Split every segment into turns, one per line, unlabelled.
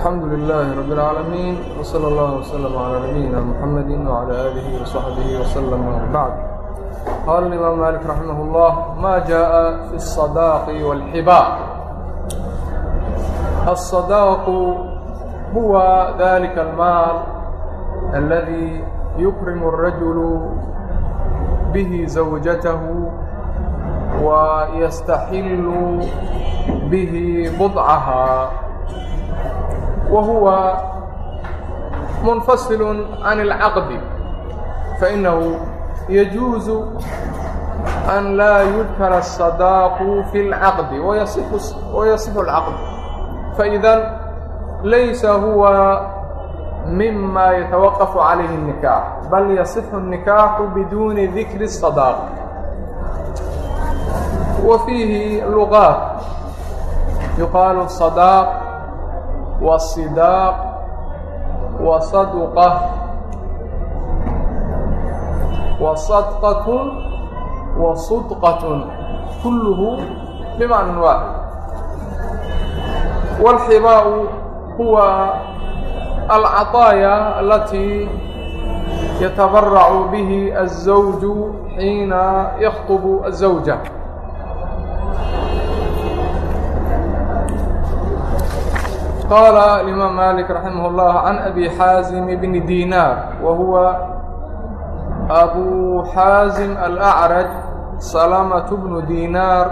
الحمد لله رب العالمين وصلى الله وسلم على نبينا محمد وعلى آله وصحبه وسلم وبعد قال الإمام مالك رحمه الله ما جاء في الصداق والحbا الصداق هو ذلك المال الذي يكرم الرجل به زوجته ويستحل به بضعها وهو منفصل عن العقد فإنه يجوز أن لا يذكر الصداق في العقد ويصح, ويصح العقد فإذا ليس هو مما يتوقف عليه النكاح بل يصح النكاح بدون ذكر الصداق وفيه لغات يقال الصداق وصداق وصدقة وصدقة وصدقة كله بمعنى واحد والحباء هو العطايا التي يتبرع به الزوج حين يخطب الزوجة qaala imaam malik raximah اllah can abi xaasim bni dinar wa huwa abu xaasim alacraj salamatu bnu dinar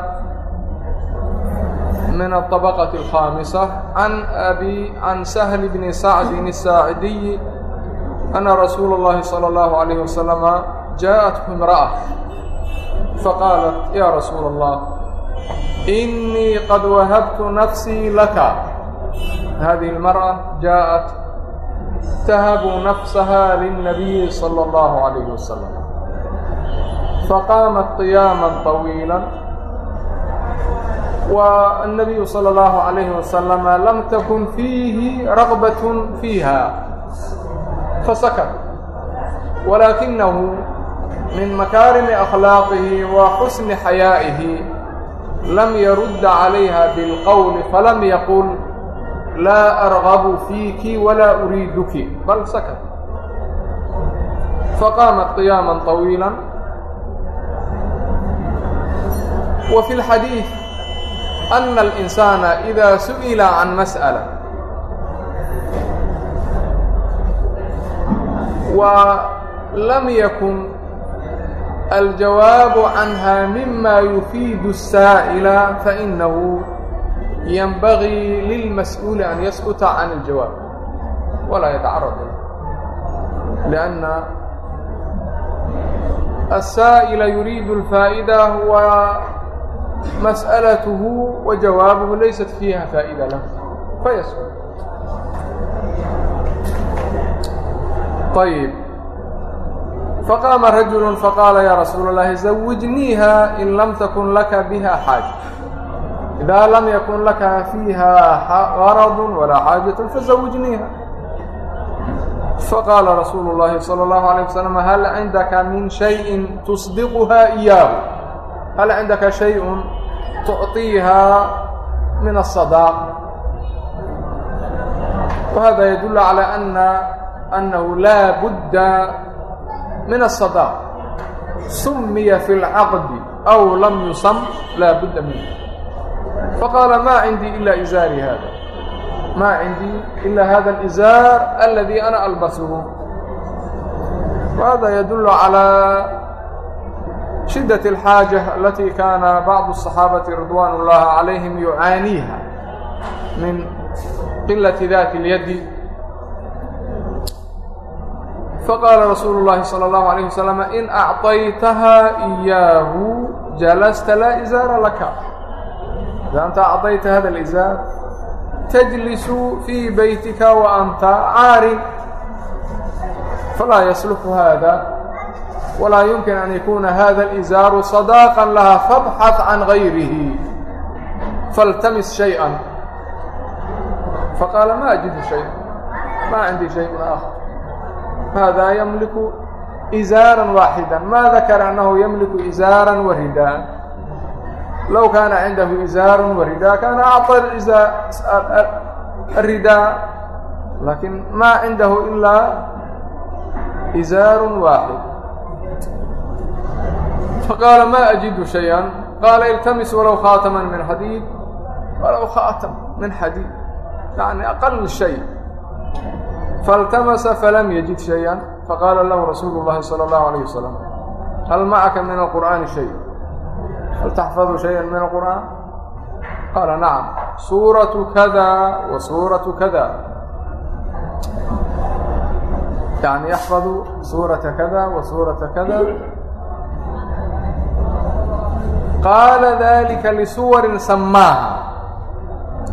min aطabaqaةi اlkhaamisa can abi can sahl bni sacdin الsaacidiy ana rasuula اllahi salى اllahu عalayh wasalama jaaءathu imra'a faqaalat ya rasuula اllah inii qad wahabtu nafsii laka هذه المرأة جاءت تهب نفسها للنبي صلى الله عليه وسلم فقامت قياما طويلا والنبي صلى الله عليه وسلم لم تكن فيه رغبة فيها فسكت ولكنه من مكارم أخلاقه وحسن حيائه لم يرد عليها بالقول فلم يقل laa argabu fiiki walaa uriiduki bal sakat faqaamat qiyaaman طawiila wa fi اlxadiid ana alinsaana ida su'ila can mas'ala wa lam yakun aljawaabu canha mima yufiidu الsaa'ila fainahu ينبغي للمسؤول أن يسكت عن الجواب ولا يتعرض إليه لأن السائل يريد الفائدة هو مسألته وجوابه ليست فيها فائدة له فيسكت طيب فقام رجل فقال يا رسول الله زوجنيها إن لم تكن لك بها حاجة إda lam yakun laka fiiha arad walaa xaajaة fazawjniiha faqaala rasuulu الlahi salى الlahu عalيه waslm hal cindaka min شhayءi tusdiquha إiyaahu hal cindaka شhayء tuعطiiha min الصadاaq wahada yadul عalى أna أnnahu laa budda min الصadاaq sumiya fi اlcaqdi أw lam yusam laa budda minh faqaala maa cindii ilaa izaari haada maa cindii ilaa hada alizaar aladii ana albasuhu wahada yadullu calaa shiddat alxaaja alatii kaana bacdu asaxaabati ridwaan ullahi calayhim yucaaniiha min qilati dati اlyadi faqaala rasuulu llahi salى اllahu alayh wasalam in acطaytaha iyaahu jalasta laa izaara laka إذا أنت أعطيت هذا الإزار تجلس في بيتك وأنت عار فلا يصلح هذا ولا يمكن أن يكون هذا الإزار صداقا لها فابحث عن غيره فالتمس شيئا فقال ما أجد شيئا ما عندي شيء آخر هذا يملك إزارا واحدا ما ذكر أنه يملك إزارا ورداء low kaana cindahu izaaru waridaa kaana acطa ridaa laakin maa cindahu ilaa izaaru waaxid faqaala ma ajidu shaya qaala iltamis walow khaataman min xadiid walow khaatam min xadiid yani aqal shay faاltamasa falam yajid shaya faqaala lahu rasuulu اllahi salى اllahu عalيه wasalam hal macaka min alqur'aani shay hal taxfadu shaya min alqur'aan qaala nacam suuratu kada wa suuratu kada yani yaxfadu suurata kada wa suurata kada qaala dalika lisuwarin samaaha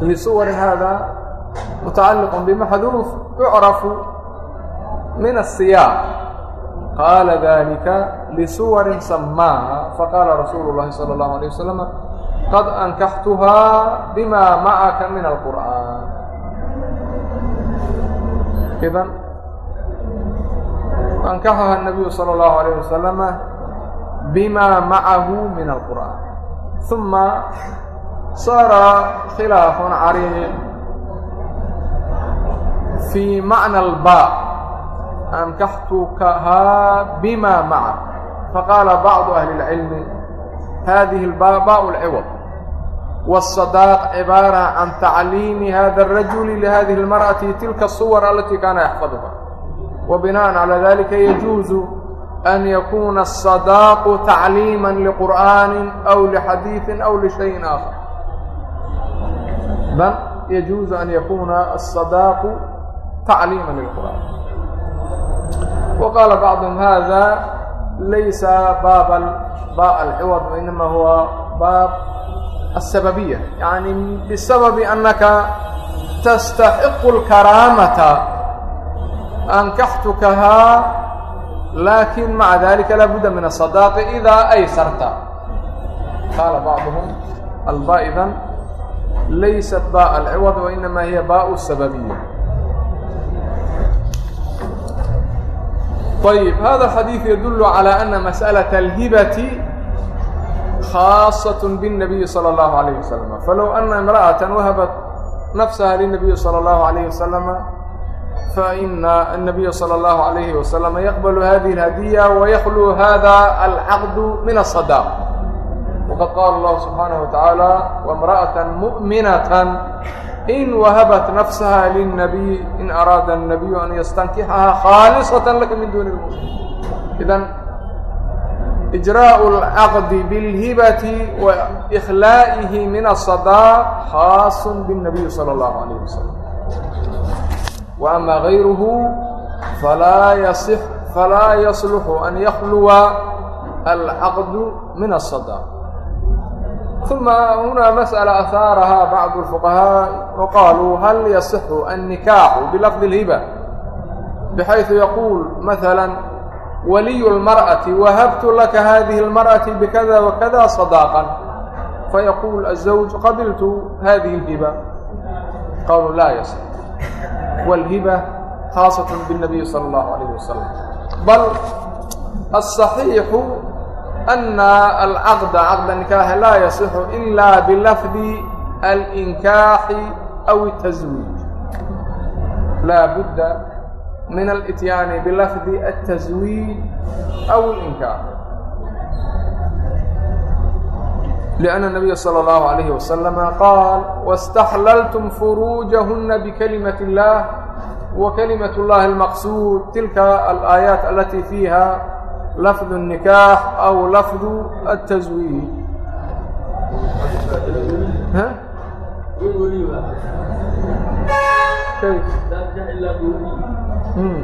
lisuwari hada mutacaliq bimaxduuf yucrafu min asiyaaq qaala dalika lisuwarin samaaha faqaala rasuulu lahi sala allahu alay wasalam qad ankaxtuhaa bima macaka min alqur'aan idan ankaxaha nabiyu sala allahu alayh wasalam bima macahu min alqur'aan uma saara khilaafun cariiq fii macna alba ankaxtukahaa bima maca faqaala bacdu ahli اlcilmi hadihi baabau lciwad والصداq cibaara can tacliimi hada الrajuli lihadihi اlmarأati tilka الsuwar alatii kaana yaxfadha wa binaaءa calى dalika yajuuzu an yakuuna الصadaaqu tacliima liqur'aani aw lixadiiثi aw lishayin aakhar bal yajuuzu an yakuuna الصadaaqu tacliima lqur'aan وqاaل bعضهم hذا laysa bab ba اlciwض وinama huwa bab السababiية yaعnي بsabaب أnaka تstaحق الكarاamaةa أnkaxtukahaa laakiin maعa dalika labuda min الصadاaq إida aysarta qaala bacضهm alba idan laysat ba اlciwaض وinama hiya ba sababiية ayb hada xadiiث yadul calى ana masأlaة اlhibati khaaصaة bالnabiyi salى اllahu عalيه waslm falow ana imra'aةa wahabat nafsaha lلnabiyi salى اllahu عalيه waslm faina الnabiya salى اllahu عalayh waslm yaqbl hadihi اlhadiya wayaklu hada alcaqd min aلصadaq waqad qaala اllahu subxaanaه wa taعaalى wamra'aة muؤminaة in wahabat nafsaha lilnabiy in araada الnabiyu an yastankixahaa khaalisatan laka min duuni اlmuslimiin idan ijraaءu اlcaqdi biاlhibati wa ikhlaa'ihi min aلsadاaq khaasun biالnabiy salى اllahu alayh wasalam wa ama gayruhu falaa yaصix falaa yaصluxu an yakhluwa alcaqdu min aلsadاaq uma huna masأla ahaaraha bacdu الfuqahaaءi waqaaluu hal yasixu الnikaaxu bilafdi اlhiba bxayثu yaquul maثala waliyu اlmarأaةi wahabtu laka hadihi اlmarأaةi bkada wakada صadaaqan fayaquul الزawj qabiltu hadihi اlhiba qawl laa yasix wاlhiba khaasaة bالnabiy salى اllahu عalayh wasalam bal aلصaxiixu ana alcaqda caqda nikaaxa laa yasixu ila bilafdi alinkaaxi aw اtaswiij laa budda min alityaani bilafdi ataswiij aw اlinkaax لأnna الnabiya slى اllahu عalayh waslama qaal waاstaxlaltum furuujahuna bikalimat اllah wa kalimat اllahi اlmaqsuud tilka alaayaat alati fiiha lafd الnikaax aw lafdu الtazwiij
hibaة
hmm.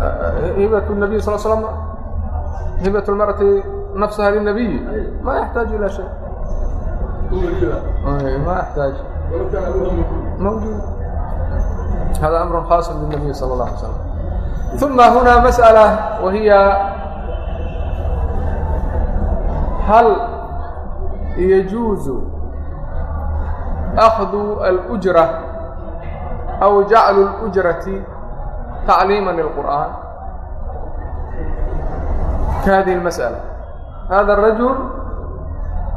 eh, eh, النabiy sal slam hibaة اlmarati nafsaha lلnabiy ma yaxtaaj ilaa shay. Ma yaxtaaj mawjuud hada amru khaaص bالnabiy salى اla alay slm uma huna masأalة wahiya hal yajuuزu أkhdu alأjra أw jaclu اlأjraةi tacliima lqur'an kahadihi اmasأla hada الrajul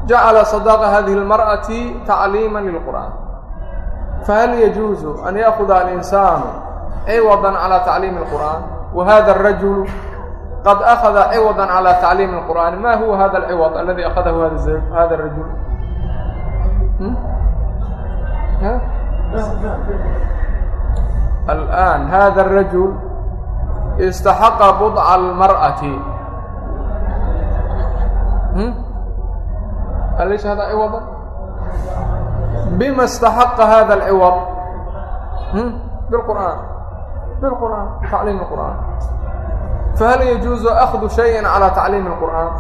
jacala صadaqa hadihi اlmarأaةi tacliima lqur'an fahal yajuuzu an yaakuda alinsaanu ciwadan calaa tacliimi اlqur'aan wa hada arajulu qad akhada ciwadan calaa tacliimi اlqur'aani ma huwa hada alciwad aladi akhadahu hada arajul alآan hada الrajul istaxaqa budca اlmar'ati alisa hada ciwadan bma اstaحaqa hada اciwad biqur'aan biqur'aan tacliim اqur'aan fahal yajuuزu أkdu شhayئa calى tacliim اqur'aan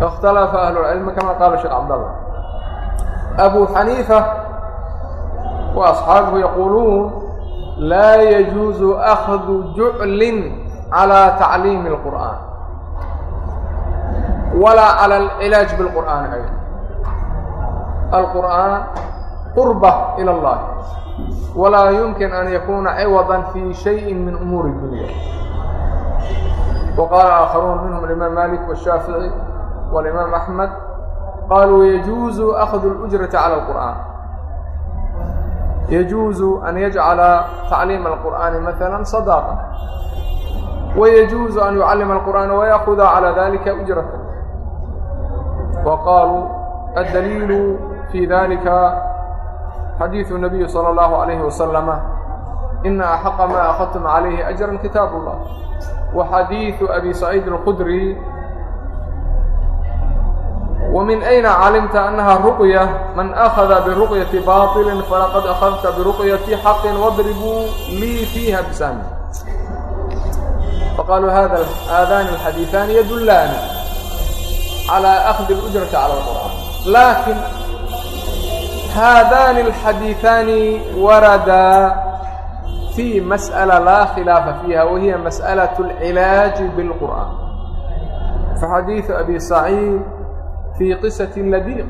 اkhtalfa ahlulcilmi kama qaala sheekh cabdاllah abu xaniifa wa asxaabuhu yaquuluun laa yajuuزu أkhdu juclin calى tacliimi اlqur'aan walaa cala alcilaaj bilqur'aani ayda alqur'aan qurba ila allahi walaa yumkin an yakuuna ciwadan fii shayin min umuuri dunya waqaala aakharuun minhum alimaam malik washaafici walimaam axmed qaluu yajuuzu akdu اlujrata cala alqur'aan yajuuzu an yajcala tacliima alqur'aani maala sadaqan wayajuuzu an yucallima alqur'aana wayaquda calaa dalika ujrata وقالوا الدليل في ذلك حديث النبي صلى الله عليه وسلم إن أحق ما أخذتم عليه أجرا kitaaب اللh وxadيiث أبي سعيد الخدري ومن أين علمت أنها الرقية من أخذ برقية باطل فلقد أخذت برقية حق واdربوا lيi فيهa بسهم فqالوا هذان الحديثان يدلان calى akhdi اlujrati cala اlqur'an laakin haadani اlxadiiثaani warada fi masأala laa khilaafa fiiha wahiya masأlaة اlcilaaji bاlqur'an faxadiiثu abi saciid fii qisaةi ladiq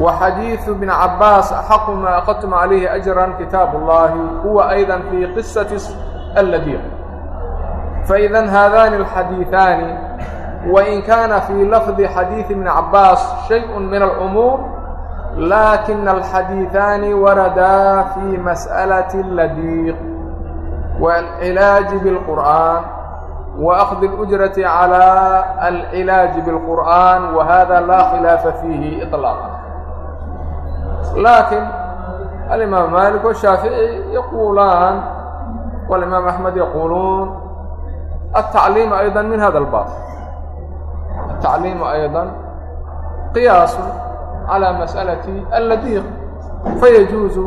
وxadيiث بن cabاaس أxq ma أkdتm عlيه أجرا kitاab الlahi huwa أيضا fي qiصaة الdيq faإdا haadani الxadيiثani wain kaana fii lafdi xadiidi ibni cabbaas shay-un min alcumuum laakina alxadiiثaani waradaa fii mas'alaةi ladiiq wاlcilaaji bاlqur'an waأkhdi اlأjrati calى alcilaaji bاlqur'an wahada laa khilaafa fiihi iطlaaqan laakiin alimaam maalik washaafici yaquulaan walimaam axmed yaquuluun altacliim ayda min hada اlbaab التعليم أيضا قياس على مسألة اللديق فيجوز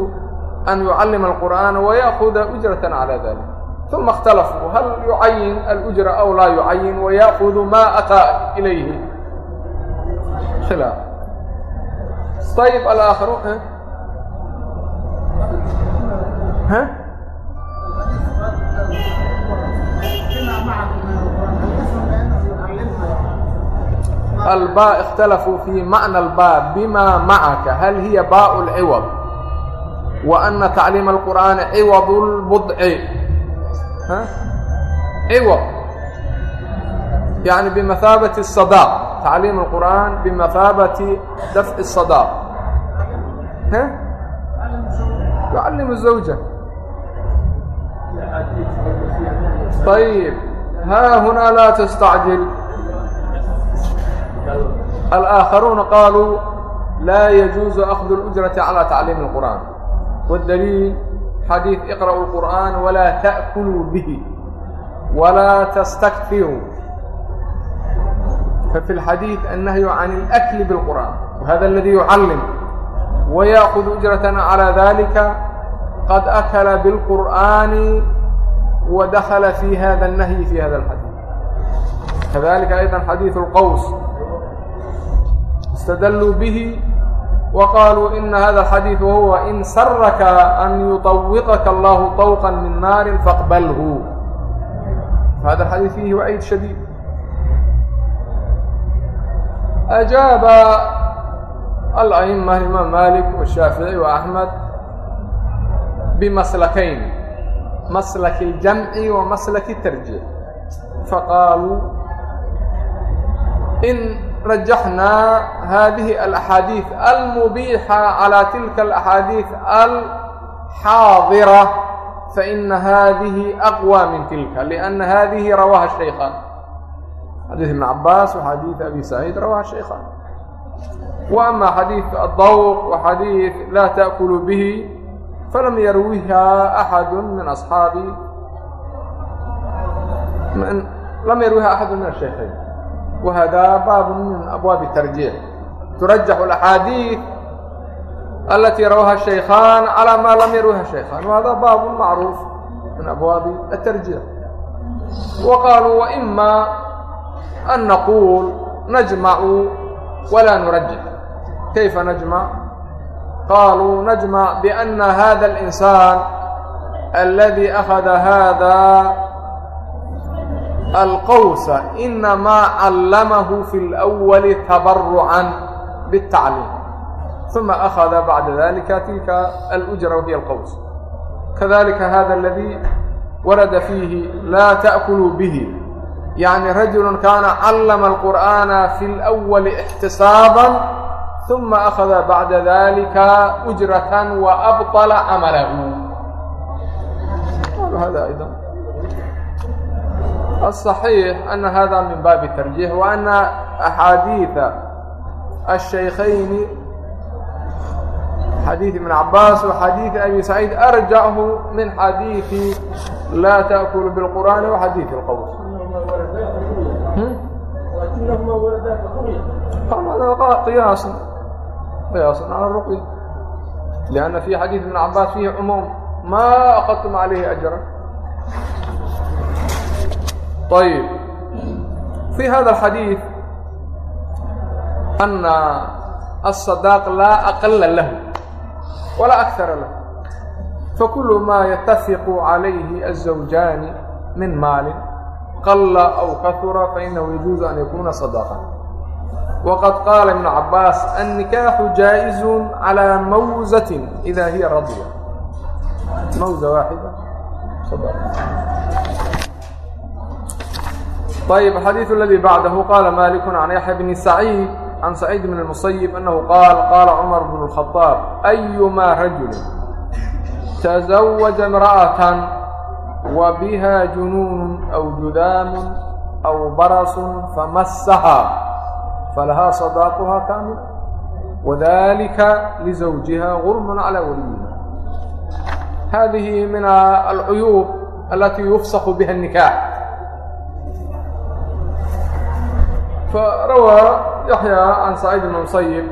أن يعلم القرآن ويأخذ أجرة على ذلك ثم اختلفوا هل يعين الأجرة أو لا يعين ويأخذ ما أتى إليه خلاف طيب الآخر ها؟ ها؟ albaa ikhtalafuu fii macna albaa bimaa macaka hal hiya baau lciwad wa ana tacliima alqur'aani ciwad lbudci ciwad yani bimathaabati sadaq tacliim alqur'aan bimathaabati dafci sadaq yucallimu zawja ayib haa hunaa لا تستعجل alآakharuuna qaaluu laa yajuuزu أkhdu الأjraةi calى tacliimi الqur'an wاdaliil xadiid iqra'u الqur'an walaa taأkuluu bih walaa tastakfiruu fafi اlxadiiث الnahyu can اlأkli bاlqur'an whada اladii yucallim وyأkhud أjratna عlى dalika qad akla bاlqur'ani وadakla في هذا النهي في هذا الحديث. كذلك أيضا حديث القوس istadalluu bihi wa qaluu ina hada alxadiid wahuwa in saraka an yuطawiqaka allahu طawqa min naari faqbalhu hada alxadiid fiihi waciid shadiid ajaaba alأima imaam malik washaafiعي وaxmed bmaslakayn maslak اljamci wa maslak اtarjiix faqaaluu in rajaxnaa hadihi alaxaadiid almubiixa calaa tilka alaxaadiid alxaadira faina hadihi aqwa min tilka liana hadihi rawaha shaykhan xadiid ibn cabaas wa xadiid abi saciid rawaha shaykhan wa ama xadiid adawq wa xadiid laa taakulu bihi falam yarwiha axadu min asxaabi. Lam yarwiha axadu min ashaykhayn وهذا باب من أبواب الترجيح ترجح الأحاديث التي رواها الشيخان على ما لم يروها الشيخان وهذا باب معروف من أبواب الترجيح وقالوا وإما أن نقول نجمع ولا نرجح كيف نجمع قالوا نجمع بأن هذا الإنسان الذي أخذ هذا alqawsa inamaa callamahu fi اlأwali tabarucan bالtacliim ثuma أkhada bacda dalika tilka alأjra wahiy alqaws kadalika hada اladii warada fiihi laa taأkuluu bihi yacni rajulu kaana callama alqur'aana fi اlأwali ixtisaaban uma akhada bacda dalika ujratan waabطala camalahu الصحيح أن هذا من باب الترجيح وأن أحاديث الشيخين حديث ابن عباس وحديث أبي سعيد أرجعه من حديث لا تأكل بالقرآن وحديث القوس
ولكنهما ولدا
فقرية قياس قياس على الرقية لأن في حديث ابن عباس فيه عموم ما أخذتم عليه أجرا ayb fi hada alxadiid ana aلsadaaq laa aqala lahu walaa akara lahu fakulu maa yatafiqu calayhi aلزawjaani min maalin qalla aw kahura fainahu yajuuzu an yakuuna sadaqan waqad qaala ibnu cabaas annikaaxu jaa'izu calىa mawzatin ida hiya radiya mawza waaxida ayb xadiidu اladii bacdahu qaala maaliku can yaxya bni saciid can saciid bn اmusayib annahu qaal qaala cumar bn اlkhadaab ayumaa rajulin taزawaja imra'atan wa biha junuun aw judaamu aw barasun famassahaa falahaa sadaaquhaa kaamila wadalika lizawjiha gurmun calaa waliyiha hadihi min alcuyuub alatii yufsaku biha اnikax فروى يحيى عن سعيد بن المسيب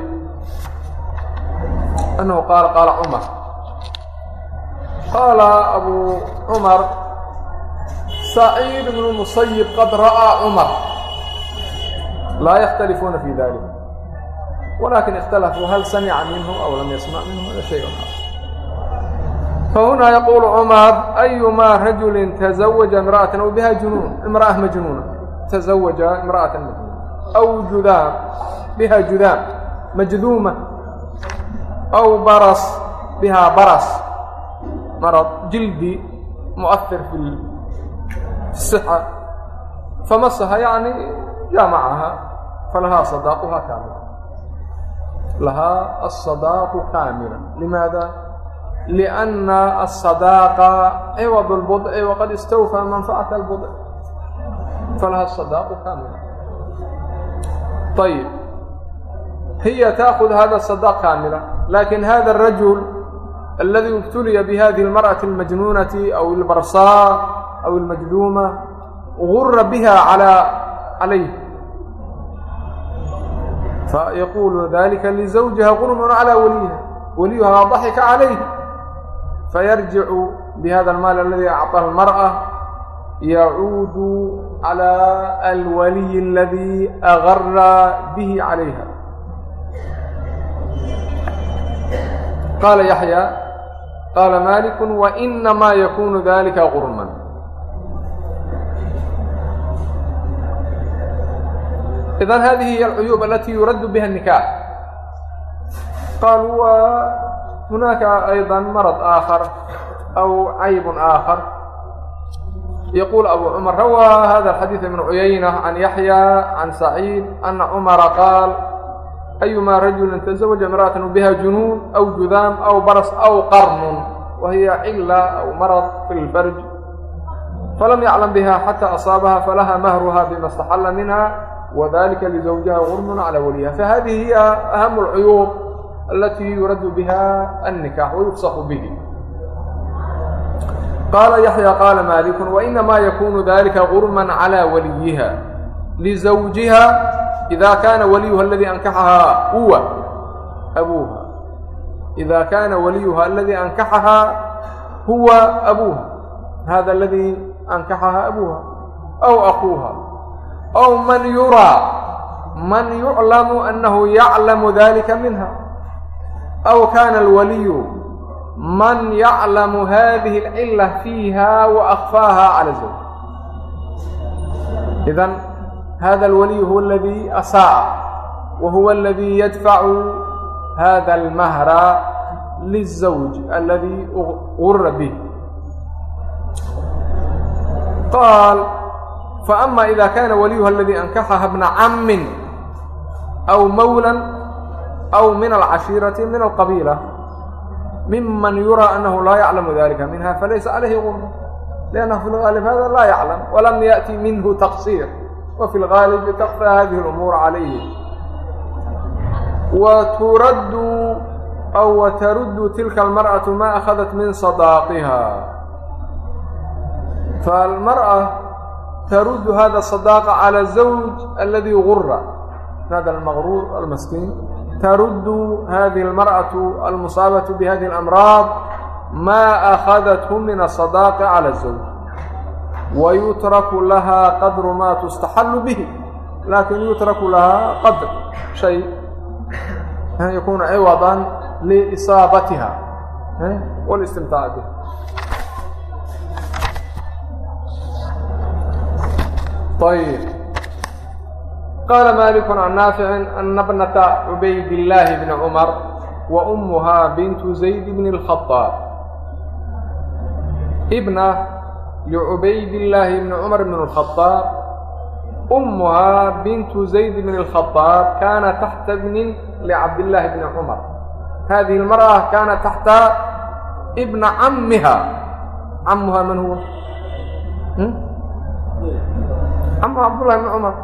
أنه قال قال عمر قال أبو عمر سعيد بن المسيب قد رأى عمر لا يختلفون في ذلك ولكن اختلفوا هل سمع منه أو لم يسمع منه شيء فهنا يقول عمر أيما رجل تزوج امرأة أو بها جنون امرأة مجنونة تزوج امرأة مجنونة aw judaam biha judaam majduuma aw baras bihaa baras marad jildi muair fi sixa famasaha yani jaamacaha falahaa sadaaquhaa kaamila lahaa asadaaqu kaamila limaada lianna asadaaqa ciwad lbudci waqad istawfaa manfacata albudci falahaa asadaaqu kaamila ayib hiya taakhud hada sada kaamila laakiin hada arajul aladi ibtuliya bihadihi اlmarأaةi اlmajnuunati aw اlbarsaa aw اlmajduuma gura biha calayh fayaquulu dalika lizawjiha qurmun calى waliyiha waliyuhaa daxika calayh fayarjicu bihada اlmaal aladi acطaha اlmarأة yacuudu calى alwaliy اladii agara bihi calayha qaala yaxya qaala maliku wainamaa yakunu dalika qurman idan hadihi hiy alcuyuub alati yuraddu biha nikax qaaluu wa hunaaka ayضa marad aakhar aw cayb aakhar يقول أبو عمر روى هذا الحديث من عيينة عن يحيى عن سعيد أن عمر قال أيما رجل تزوج امرأة بها جنون أو جذام أو برص أو قرن وهي علة أو مرض في الفرج فلم يعلم بها حتى أصابها فلها مهرها بما استحل منها وذلك لزوجها غرم على وليها فهذه هي أهم العيوب التي يرد بها النكاح ويفسخ به qaala yaxya qaala maalikun wainamaa yakunu dalika gurman calaa waliyiha lizawjiha ida kaana waliyuha aladii ankaxahaa uwa abuuha ida kaana waliyuha aladii ankaxahaa huwa abuuha hada aladii ankaxahaa abuuha aw akuuha aw man yuraa man yuclamu anahu yaclamu dalika minha aw kaana alwaliyu man yaclamu hadihi alcila fiiha wa akfaaha cala zawj. Idan hada alwaliy huwa aladii asaa'a wa huwa aladii yadfacu hada almahra lizawj aladii gura bih. Qaal faama ida kana waliyuha aladii ankaxaha bna cammin aw mawlan aw min alcashiirati min alqabiila miman yuraa anahu laa yaclamu dalika minha falaysa calayhi gurma liannahu fi lgaalib hada laa yaclam walam yaأti minhu taqsiir wafi lgaalibi takfaa hadihi اlumuur calayhi wa turaddu aw wataruddu tilka almar'atu ma akhadat min sadaaqiha فالمرأة ترد هذا الصداقة على الزوج الذي غر هذا المغرور المسكين. ترد هذه المرأة المصابة بهذه الأمراض ما أخذته من الصداقة على الزوج ويترك لها قدر ما تستحل به لكن يترك لها قدر شيء يكون عوضا لإصابتها والاستمتاع به طيب qaala maaliku can naaficin ana bnata cubaydillaahi bni cumar wa ummuhaa bintu zayd bni اlkhadaab ibna licubaydillaahi bni cumar bn اlkhadaab ummuhaa bintu zayd bni اlkhadaab kaana taxta bnin licabdillaahi bni cumar hadihi اlmarأa kaana taxta ibna cammiha camuhaa man huwa camuha cabdullahi bni cumar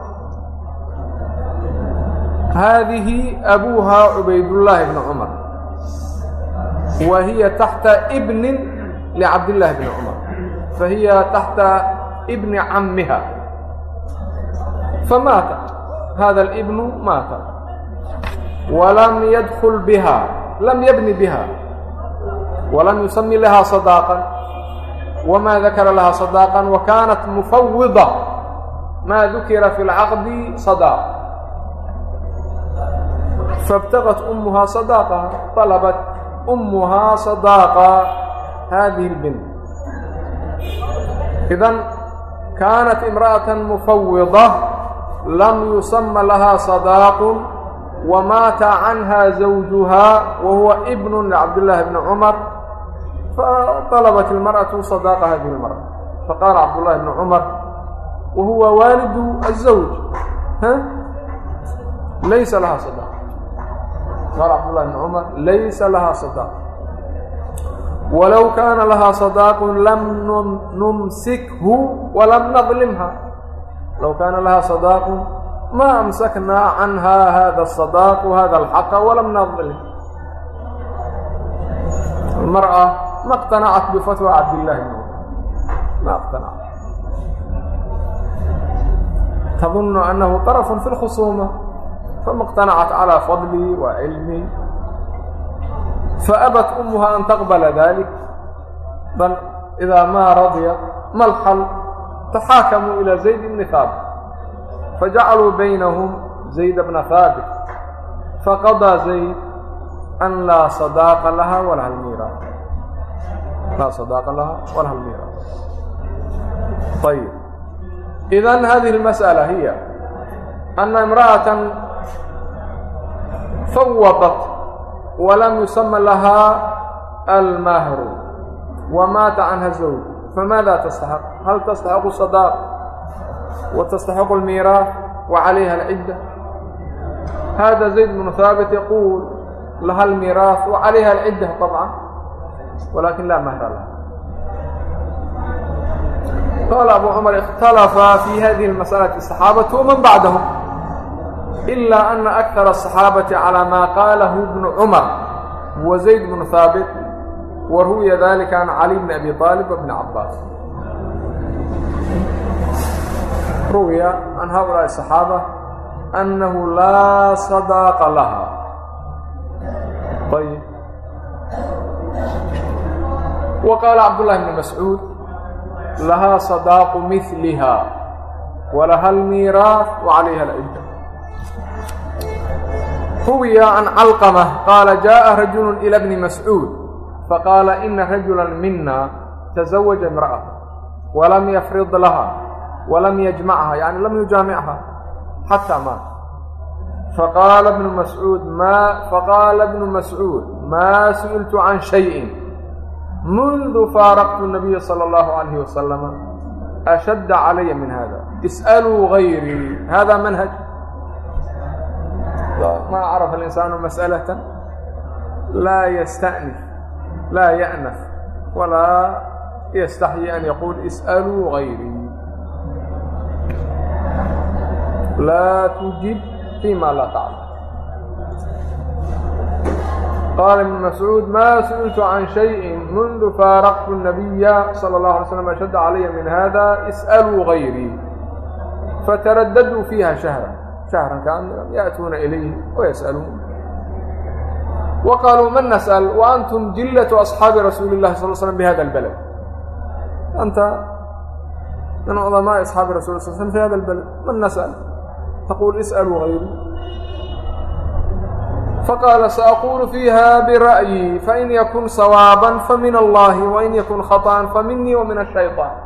haadihi abuuhaa cubaydullaahi bni cumar wa hiya taxta ibnin licabdillaahi bni cumar fa hiya taxta ibni cammiha famaata hada alibnu maata walam yadkul biha lam yabni biha walam yusami lahaa sadaaqan wamaa dakara lahaa sadaaqan wa kaanat mufawida maa dukira fi lcaqdi sadaaqa fabtaqat ummuhaa sadaaqa alabat ummuhaa sadaaqa haadihi اlbint idan kaanat imra'atan mufawida lam yusama lahaa sadaaqun wamaata canha zawjuhaa wa huwa bn cabdillaahi bni cumar faalabat ilmar'atu sadaaqa hadihi اlmar'a faqaala cabdullahi bni cumar wahuwa waalidu azawj laysa lahaa sadaq qaala cabdulahi bn cumar laysa lahaa sadaq. Walow kaana lahaa sadaaqun lam numsikhu walam nadlimha. Low kaana lahaa sadaaqun ma amsaknaa canhaa hada asadaaqu hada alxaqa walam nadlim. Almar'a ma اqtanacat bifatwa cabdillahi bn cumar ma اqtanacat tadunu anahu طarafun fi اlkhusuuma uma اqtanacat calى fadlii wa cilmii faabat umuha an taqbala dalik bal idaa maa radya ma lxal taxaakamuu ilى zayd bni haabit fajacaluu baynahum zayd bna haabit faqadaa zayd an laa sadaaqa laha walaha lmiiraas laa sadaaqa laha walaha lmiiraas ayib idan hadihi اlmasأala hiya ana imra'ata fawadat walam yusama lahaa almahru wamaata canha zawj famaada tastaxaq hal tastaxaqu sadaaq وتستحق الميراث وعليها العدة هذا زيد بن ثابت يقول لها الميراث وعليها العدة طبعا ولكن لا مهر لها قال أبو عمر اختلف في هذه المسألة الصحابة ومن بعدهم إلا أن أكثر الصحاaبة على mا qاaله بن cمر وزaيد بن ثاaبت وrwya ذلكa عن علي بن أبي طالب وبن عabاaس ruوya عن hؤuلاaء الصحاaبة أنه lاa صداq لhا وqاaل cبدالله بن مسعوuد لhا صداq مثلhا ولhا الميراث وعaليهa العدة ruwiya can calqama qaala jaaءa rajulu ila bni mascuud faqaala ina rajula mina taزawaja imra'ata walam yafrid laha walam yajmacha yani lam yujaamcha xataa maata faqaala bnu mascuud ma faqaala bnu mascuud maa su'iltu can shayin. Mundu faaraqtu nabiya sala allahu calayhi wasalama ashadda calaya min hada is'aluu gayrii hada manhaj maa carafa alinsaanu mas'alatan? Laa yastanif laa ya'naf walaa yastaxyi an yaquul is'aluu gayrii laa tujib fii ma laa taclam qaala ibn mascuud ma su'iltu can shayin mundu faaraqtu nabiya sala اllah alay slam ashadda calaya min hada is'aluu gayrii fataradaduu fiiha shahra shahran kaamilan ya'tuuna ilayhi wayas'aluun wa qaaluu man nas'al wa antum jillatu asxaabi rasuuli llahi sal l slm bihada albalad anta min cudamaa'i asxaabi rasul sal slm fi hada albalad man nas'al taquul is'aluu hayri faqaala saaquulu fiiha bira'yi fain yakun sawaaban famin allahi wain yakun khaطa'an faminii wa min ashayطaan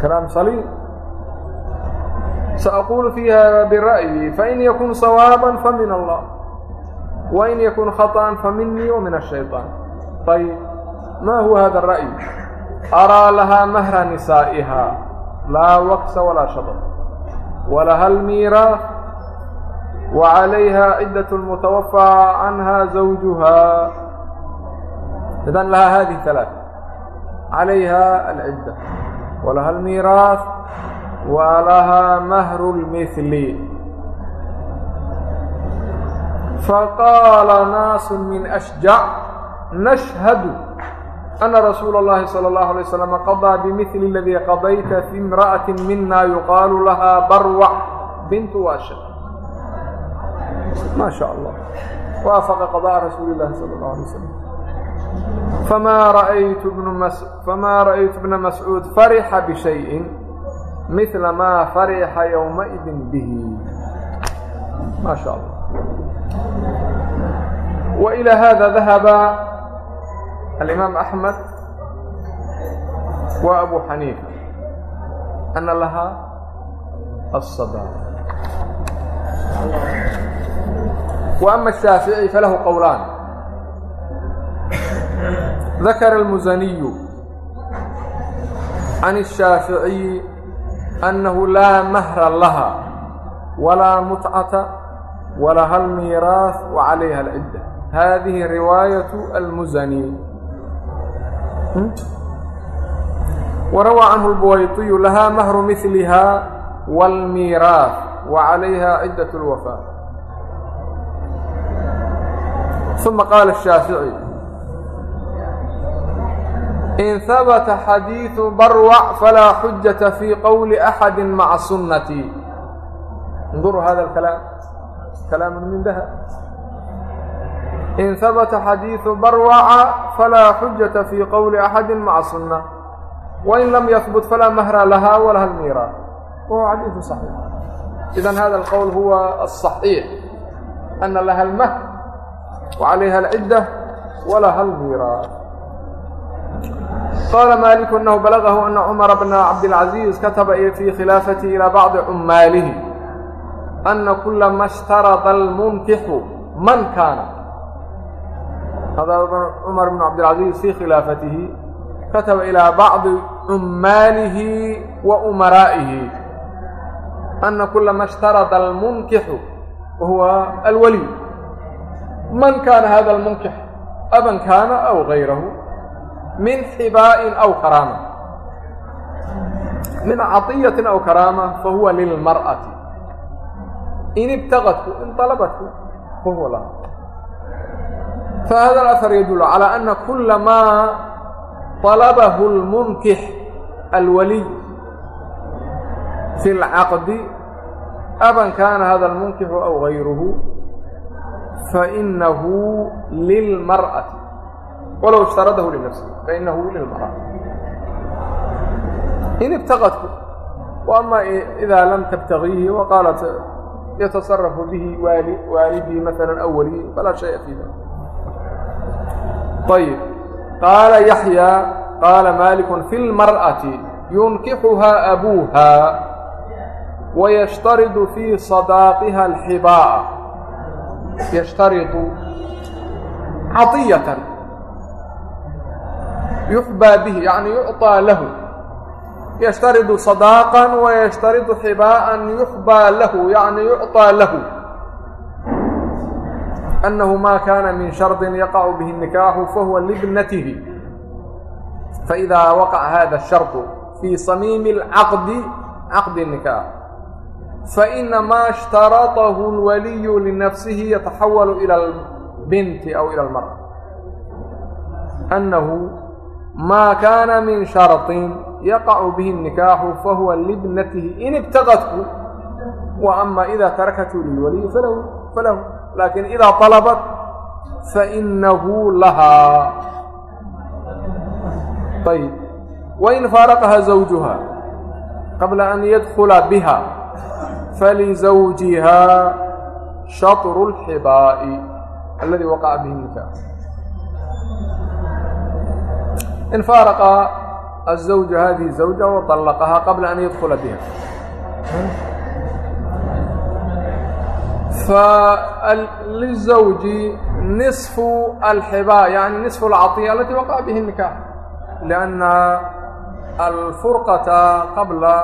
kalaam saliim sأquل فيha برأيi fإn ykun صwاabا famin الlه وin ykun خطأ faminii وmin الشhayطاan طيب ma huwa hada الرأي؟ أrىa lahaa mhra نisaaئiha laa wksa وalaa shaطر وlaha الmiiraaث وعalayha cidaة المتوفى عنها زawجuha إذن لها هذه ثaلاث عليها العدة ولها الميراث wa lahaa mahru lmihli faqaala naasu min ashjac nashhadu ana rasuula اllahi salى اllahu alay slam qadaa bimili aladii qadayta fi imra'ati mina yuqaalu lahaa barwac bintu washa maa sha allah waafaqa qada'a rasuuli اllahi salى اllahu alay slam فma rأytu بna mascuud farixa bشhayءi mila maa farixa yowmaidin bihi. Maa sha allah wailaa hada dahaba alimaam axmed wa abu xaniifa ana lahaa asaba wa ama ashaafici falahu qowlaan dakara almusaniyu can الshaaficiي annahu laa mahra laha walaa mutcata walaha almiiraas wa calayha alcidda hadihi riwaayatu almusani warawaa canhu lbuwaytiyu lahaa mahru miliha wاlmiiraas وعalayha cidaة اlwafaa uma qaala الshaafiعي in habata xadiidu barwac falaa xujata fii qowli axadi maca sunnati اnduruu hada اkalaam kalaamu mindaha in habata xadiidu barwaca falaa xujata fii qowli axadi maca sunna wain lam yahbut falaa mahra lahaa walaha lmiira wahuwa xadiidu صaxiix idan hada اlqowl huwa aلصaxiix ana laha اlmah wa calayha اlcidda walaha اlmiira qaala maaliku annahu balagahu ana cumara bna cabdilcaziiz kataba fii khilaafati ilaa bacdi cummaalihi ana kula ma shtarada almunkixu man kaana kataba cumar bnu cabdilcaziiz fii khilaafatihi kataba ilaa bacdi cummaalihi wa umaraa'ihi ana kula ma shtarada almunkixu wahuwa alwaliy man kaana hada almunkix aban kaana aw gayrahu min xibaa'in aw karaama min caiyatin aw karaama fahuwa lilmar'ati in ibtagathu in alabathu fahuwa laha. Fahada alahar yadullu calaa ana kula maa طalabahu اlmunkix alwaliy fi اlcaqdi aban kaana hada اlmunkixu aw gayruhu fainahu lilmar'ati walow اftaradahu linafsihi fainahu lilbara in ibtaqadku ama idaa lam tabtagiihi waqaalat yatasarafu bihi waali waalidii maala aw walii falaa shaya fii dalik ayb qaala yaxyaa qaala maaliku fi اlmarأati yunkixuhaa abuuha wayashtaridu fii sadaaqiha alxibaa'a yashtaridu cadiyatan yuxbى bih yani yucطىa lahu yashtaridu sadaqan wayashtaridu xibaan yuxbى lahu yani yucطىa lahu أنه ma kana min shardin yaqع bih النikaaxu fahuwa libnatihi faإida waqع hada الsharط fي صamiimi اcaqdi caqdi النikaax faإnama اshtarطahu الwaliyu linafsihi yataxawalu إlى الbinti aw ilى اlmara أnahu maa kaana min sharaطin yaqacu bihi الnikaaxu fahuwa libnatihi in ibtaqadku wa ama idaa tarakathu lilwaliyi falahu laakin idaa طalabat fainahu lahaa ayb wain faaraqaha zawjuha qabla an yadkula biha falizawjiha shaطru اlxibaa'i aladi waqaca bihi الnikaax in faaraqa الزawju hadihi zawja waطalaqahaa qabla an yadkula biha فlلزawji niصfu alxibaa yani niصfu alcaطiya alati waqaca bihi الnikaax liأnna alfurqata qabla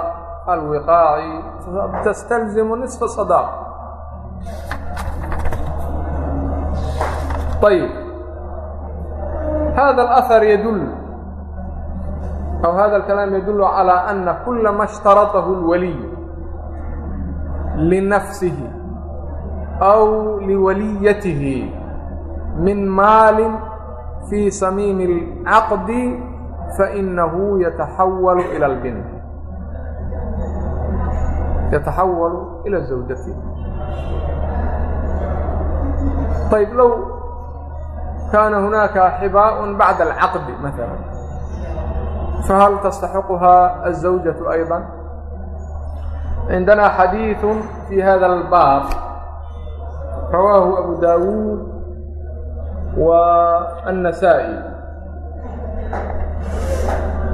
alwiqaaci tastalzimu niصfa صadaaq ayb hada اlأhar yadul أو هذا الكلام يدل على أن كل ما اشترطه الولي لنفسه أو لوليته من مال في صميم العقد فإنه يتحول إلى البنت يتحول إلى زوجته طيب لو كان هناك حباء بعد العقد مثلا فهل تستحقها الزوجة أيضا عندنا حديث في هذا الباب رواه أبو dاوd والنسائي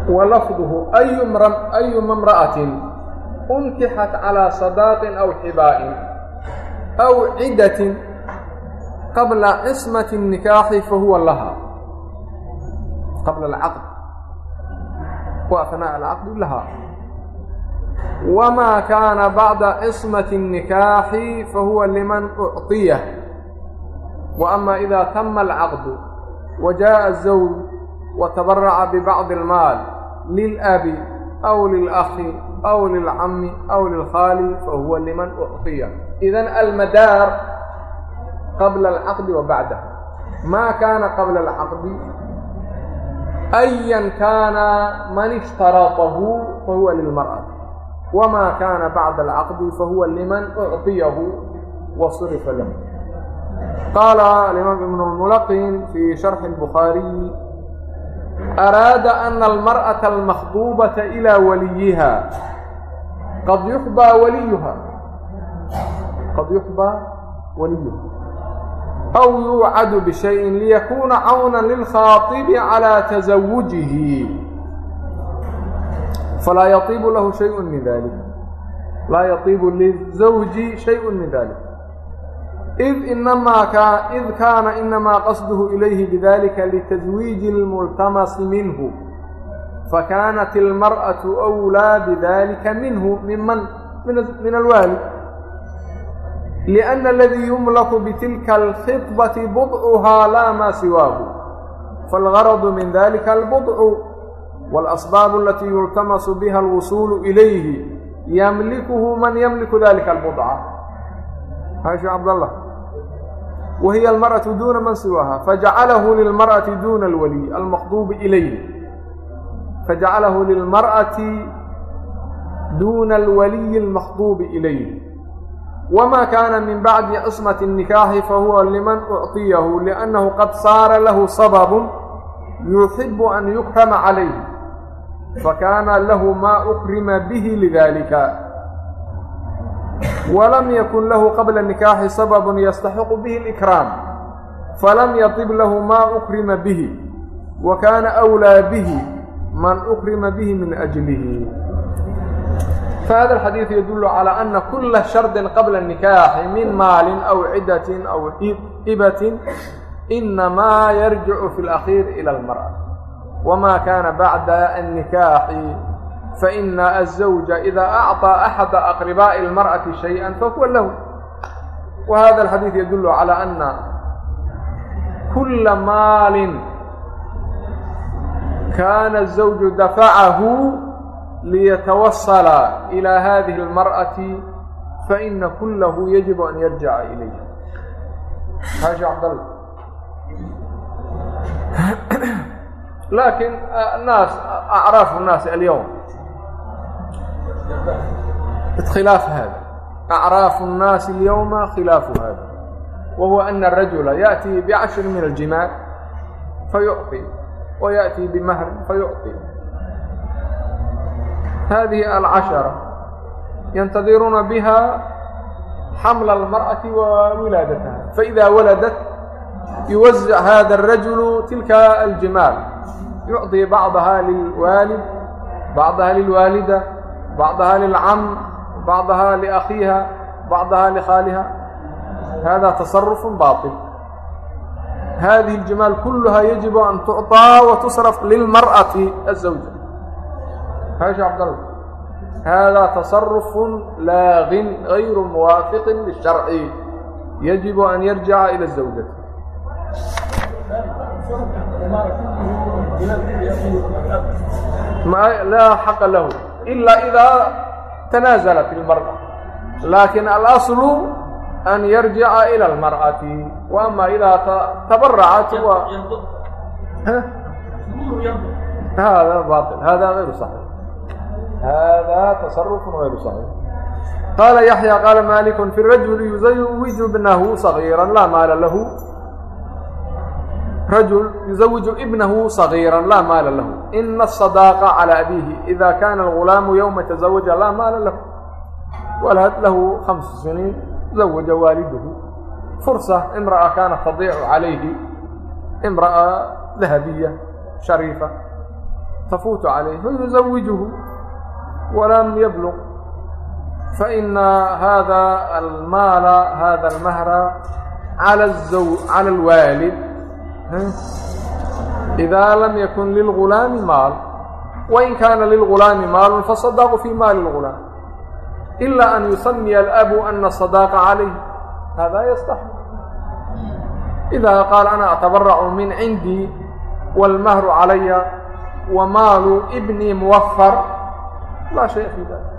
ولفظه أيma امرأة أنتحت على صداaق أو حباء أو عدة قبل عصمة النكاح فهو لها قبل العقد kuwaas alcaqdi lahaa. Wamaa kaana bacda cismati الnikaaxi fahuwa liman ucطiyah wa ama idaa tama alcaqdu wa jaaءa zawj watabaraca bibacdi اlmaal lilabi aw lilakhi aw lilcami aw lilkhaali fahuwa liman ucطiyah idan almadaar qabla alcaqdi wa bacdah maa kaana qabla alcaqdi? أيا كان من اشترطه فهو للمرأة وما كان بعد العقد فهو لمن أعطيه وصرف له قال الإمام ابن الملقن في شرح البخاري أراد أن المرأة المخضوبة إلى وليها قد يحبى وليها قد يحبى وليها aw yuucadu bishayin liyakuuna cawna lilkhaaibi calaa tasawujihi falaa yaiibu lahu shayun min dalik laa yaiibu lizawji shayun min dalik id inamaa ka id kaana inamaa qasduhu ilayhi bidalika litaswiiji اlmultamasi minhu fakanat اlmarأaةu أwlaa bidalika minhu miman min alwaalid لأنa اladii yumlaku btilka اlkhiطbaةi buطcuhaa laa maa siwaahu faاlgarض min dalika اlbuطcu واlأsbاab اlatي yultamasu biha اlwusuul إilayhi ymlikuhu man ymliku dalika اlbuطca haashu cabdالlah wahiy اlmarأaةu duna man siwaaha fajcalahu lilmarأaةi duna اlwaliي almaqdubi ilayhi fajcalahu lilmarأaةi duna اlwaliyi اlmaqdubi ilayh wmaa kaana min bacdi cismati nikaaxi fahuwa liman ucطiyahu liannahu qad saara lahu sababun yuxibu an yukrama calayhi fakaana lahu maa ukrima bihi lidalika walam yakun lahu qabla nikaaxi sababun yastaxiqu bihi likraam falam yaطib lahu maa ukrima bihi wa kaana أwlaa bihi man ukrima bihi min ajlihi فhda الxadيiث ydul عalى أنa kula shardi qabla النikaaxi min maali أw cidat aw ibatin inamaa yarjicu fi اlأkhiir ilى اlmarأة wma kana bacda النikaaxi faإna الزawja إida أcطى أxada أqribaaءi الmarأaةi شhayئa fahuwa lahu whada الxadiiث ydul عalى أna kula maali kana الزawju dafacahu liyatawasala ilaa haadihi اlmar'ati faina kulahu yajibu an yarjaca ilayha haaji cabdalla laakiin naas acraafu nnaas alyowm khilaaf hada acraafu الnaasi اlyowma khilaafu hada wahuwa ana الrajula yaأtii bicashri min اljimaal fayucطi wa yaأtii bimahrin fayucطi hadihi alcashara yantadiruuna biha xamla almar'ati wa wilaadataha faإida waladat yuwazic hada الrajulu tilka aljimaal yucطi bacdaha lilwaalid bacdaha lilwaalida bacdaha lilcam bacdaha liakhiiha bacdaha likhaaliha hada tasarufu baaطil hadihi اljimaal kuluha yajibu an tucطaa wa tusraf lilmar'ati aلzawja maasha cabdalla haadaa tasarufun laaqin gayru muwaafiqin lisharci yajibu an yarjica ila zawjati laa xaqa lahu ilaa idaa tanaazalat ilmara laakin alaslu an yarjica ila almar'ati wa ama idaa tabaracat hada bail hada ayru saxiix hada tasaruf wayr صaxiix qaala yaxya qaala maliku fi rajul yuzawiju ibnahu صagiira laa maala lahu rajul yuzawiju ibnahu صagiira laa maala lahu ina asadaaqa calى abiihi ida kana algulaamu yowma tazawaja laa maala lahu walad lahu hamsu siniin zawaja waaliduhu fursa imra'a kaanat tadiicu calayhi imra'a dahabiya shariifa tafuutu calayhi fayuzawijuhu ولم يبلغ فإن هذا المال هذا المهر على الزو على الوالد إذا لم يكن للغلام مال وإن كان للغلام مال فالصداق في مال الغلام إلا أن يسمي الأب أن الصداق عليه هذا يستحق إذا قال أنا أتبرع من عندي والمهر علي ومال ابني موفر laa shaya fii dalik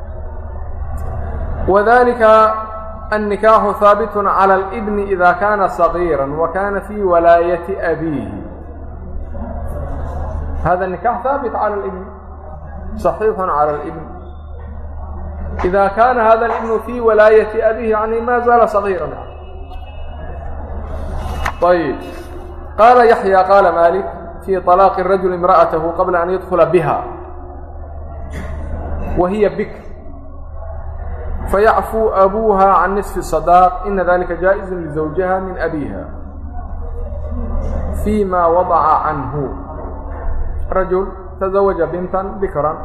wadalika annikaaxu haabitun cala alibni ida kaana sagiira wa kaana fii walaayati abiihi hada nikax haabit cala libni saxiixun cala libni ida kaana hada libnu fii walaayati abiihi yani ma zaala sagiira ayb qaala yaxya qaala malik fii طalaaqi rajuli imra'atahu qabla an yadkula biha wahiya bik fayacfuu abuuha can nisfi sadaaq ina dalika jaa'izu lizawjaha min abiha fii ma wadaca canhu rajul taزawaja bintan bikran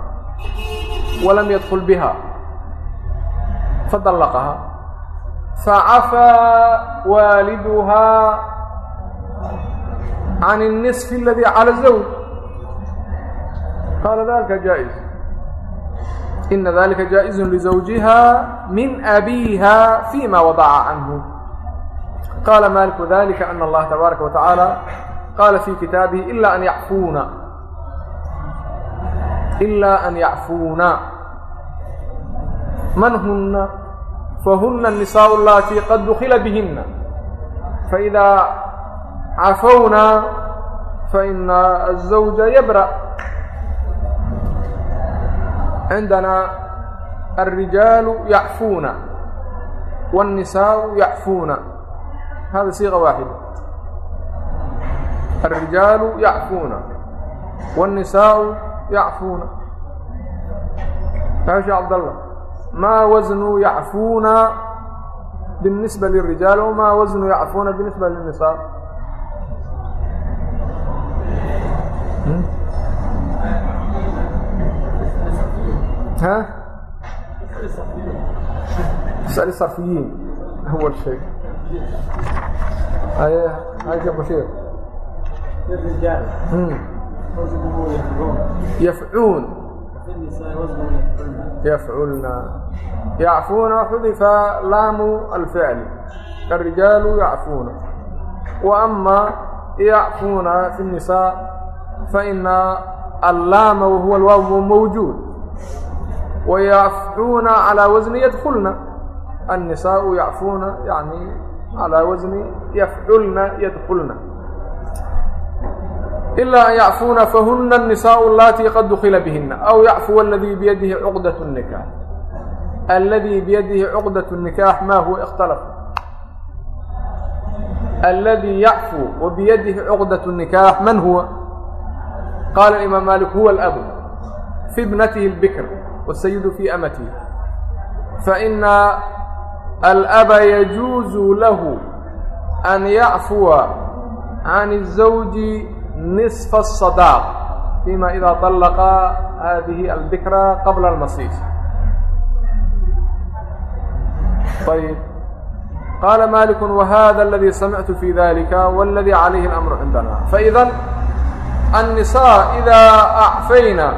walam yadkul biha fadallaqaha facafaa waaliduhaa can الnisfi اladii calى الzawj qaala dalika jaaئز ina dalika jaaئizu lizawjiha min abiha fima wadaca canhu qaala maaliku dalika ana allaha tabaaraka wa tacaala qaala fi kitaabihi ila an yacfuuna ilaa an yacfuuna man huna fahuna الnisaء اlatii qad dukila bihina faidaa cafawna faina الزawja yabra cindanaa alrijaalu yacfuuna wاnnisaau yacfuuna hada siiqa waaxid alrijaalu yacfuuna wاnnisaau yacfuuna faasha cabdallah maa wasnu yacfuuna biاlnisba lilrijaal wamaa wasnu yacfuuna binisba lilnisaa اسأل الصرفيين أول شيء أيه هاي بشير يفعون يفعلنا يعفون حذف لام الفعل الرجال يعفون وأما يعفون في النساء فإن اللام وهو الواو موجود ويعفون على وزن يدخلن النساء يعفون يعني على وزن يفعلن يدخلن إلا أن يعفون فهن النساء اللاتي قد دخل بهن أو يعفو الذي بيده عقدة النكاح الذي بيده عقدة النكاح ما هو اختلف الذي يعفو وبيده عقدة النكاح من هو قال الإمام مالك هو الأب في ابنته البكر والسيد في أمته فإن الأب يجوز له أن يعفو عن الزوج نصف الصداق فيما إذا طلق هذه الذكرى قبل المصيف طيب قال مالك وهذا الذي سمعت في ذلك والذي عليه الأمر عندنا فإذا النساء إذا أعفينا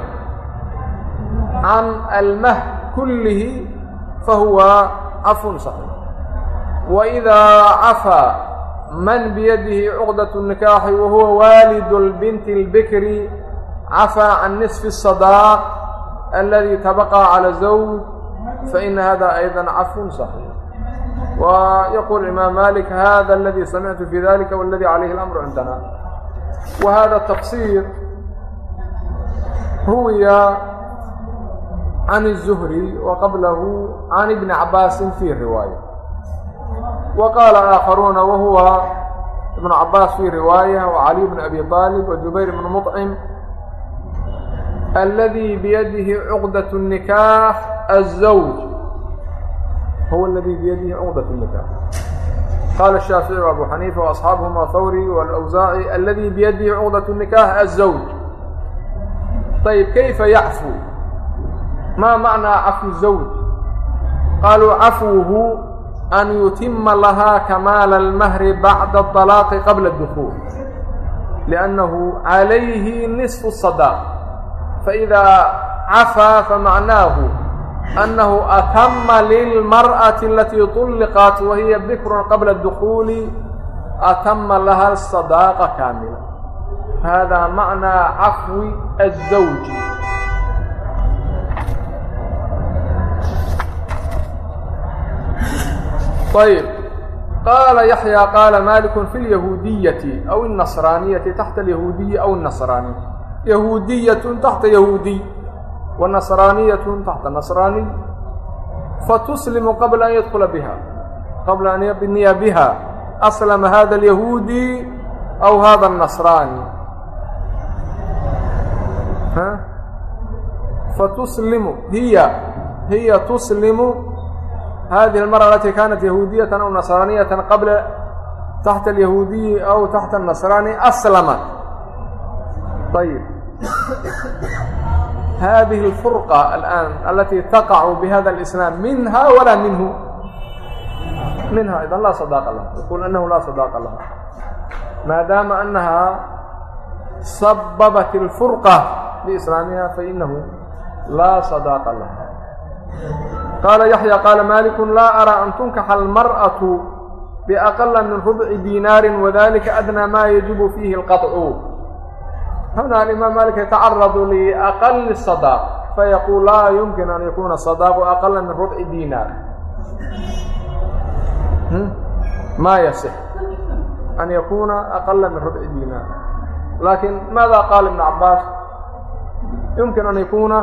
can almah kullihi fahuwa cafun saxiix. Waidaa cafaa man biyadihi cuqdat nikaaxi wa huwa waalidu lbinti اlbikri cafaa can nisfi الsadaaq aladi tabaqa cala zawj faina hada aydan cafun saxiix. ويقول الإمام مالك هذا الذي سمعت في ذلك والذي عليه الأمر عندنا وهذا التقصير روي can الzuhri wa qablahu can ibni cabaasin fii riwaaya wa qaala aakharuuna wa huwa ibnu cabaas fii riwaaya wa caliy bn abi aalib wa jubayr bn muطcim aladi biyadihi cuqdaة الnikaax aلzawj huwa aladi biyadihi cuqdaة الnikaax qaala الshaafici w abu xaniifa وaصxaabهma hawri wاlawsaaci aladi biyadihi cuqdaة الnikaax aلzawj ayb kayfa yacfu maa macnaa cafu zawj? Qaaluu cafuhu an yutima lahaa kamaala almahri bacda alaaqi qabla adukhuul liannahu calayhi nisfu sadaaq faidaa cafaa famacnaahu annahu atama lilmar'ati alatii طulliqat wa hiya bikrun qabla adukhuuli atama laha asadaaqa kaamila fahadaa macnaa cafwi azawji ayb qaala yaxya qaala malikun fi lyahuudiyati aw اnasraaniyati taxta alyahuudiyi aw اnasraaniy yahuudiyatun taxta yahuudiy wa nasraaniyatun taxta nasraaniy fatuslimu qabla an yadkula biha qabla an yabniya biha aslama hada alyahuudi aw hada اnasraani fatuslimu hiya hiya tuslimu hadihi almara alati kaanat yahuudiyatan aw nasraaniyatan qabla taxta alyahuudiyi aw taxta anasraani aslamat ayib hadihi alfurqa alaan alati taqacu bihada alislaam minha walaa minhu minha idan laa sadaaqa laha yaquul anahu laa sadaaqa laha maadaama anahaa sababat alfurqa biislaamiha fainahu laa sadaaqa laha qaala yaxya qaala maalikun laa araa an tunkaxa almar'atu biaqala min rubci diinaarin wadalika adnaa maa yajibu fiihi alqaطcu huna alimaam maalik yatacaradu liaqali sadaaq fayaqul laa yumkin an yakuuna sadaaqu aqala min rubci diinaar maa yasix an yakuuna aqala min rubci diinaar laakiin maada qaala ibnu cabaas yumkin an yakuuna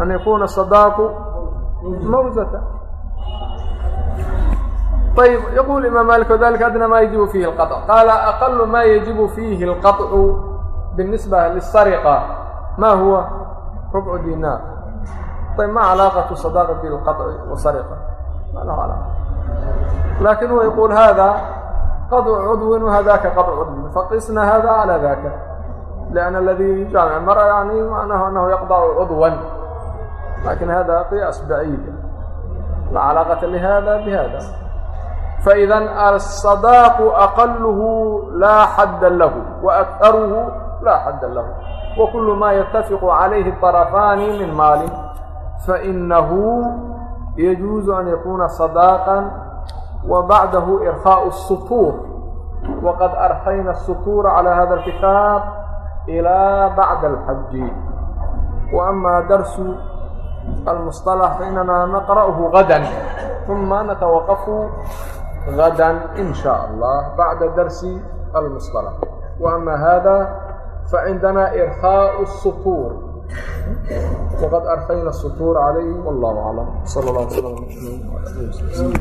an yakuna sadaaqu mawzata ayb yaqul imaam malik wdalika adna ma yajibu fihi اlqaطc qaala aqalu ma yajibu fiihi اlqaطcu biاnisba lisariqa ma huwa rubcu dinaar ayb ma calaaqatu sadaaqati اlqaطci wa sariqa ma lahu calaaqa laakiin huwa yaquul hada qaطcu cudwin wahadaka qaطcu cudwin faqisna hada calى daka liأn aladi jamc mara yani manahu anahu yaqطcu cudwan لكن هذا قياس بعيد لا علاقة لهذا بهذا فإذا الصداق أقله لا حد له وأكثره لا حد له وكل ما يتفق عليه الطرفان من مال فإنه يجوز أن يكون صداقا وبعده إرخاء السطور وقد أرخينا السطور على هذا الكتاب إلى بعد الحج وأما درس المصطلح فإننا نقرأه غدا ثم نتوقف غدا إن شاء الله بعد درس المصطلح وأما هذا فعندنا إرخاء السطور وقد أرخينا السطور عليهم والله أعلم صلى الله عليه وسلم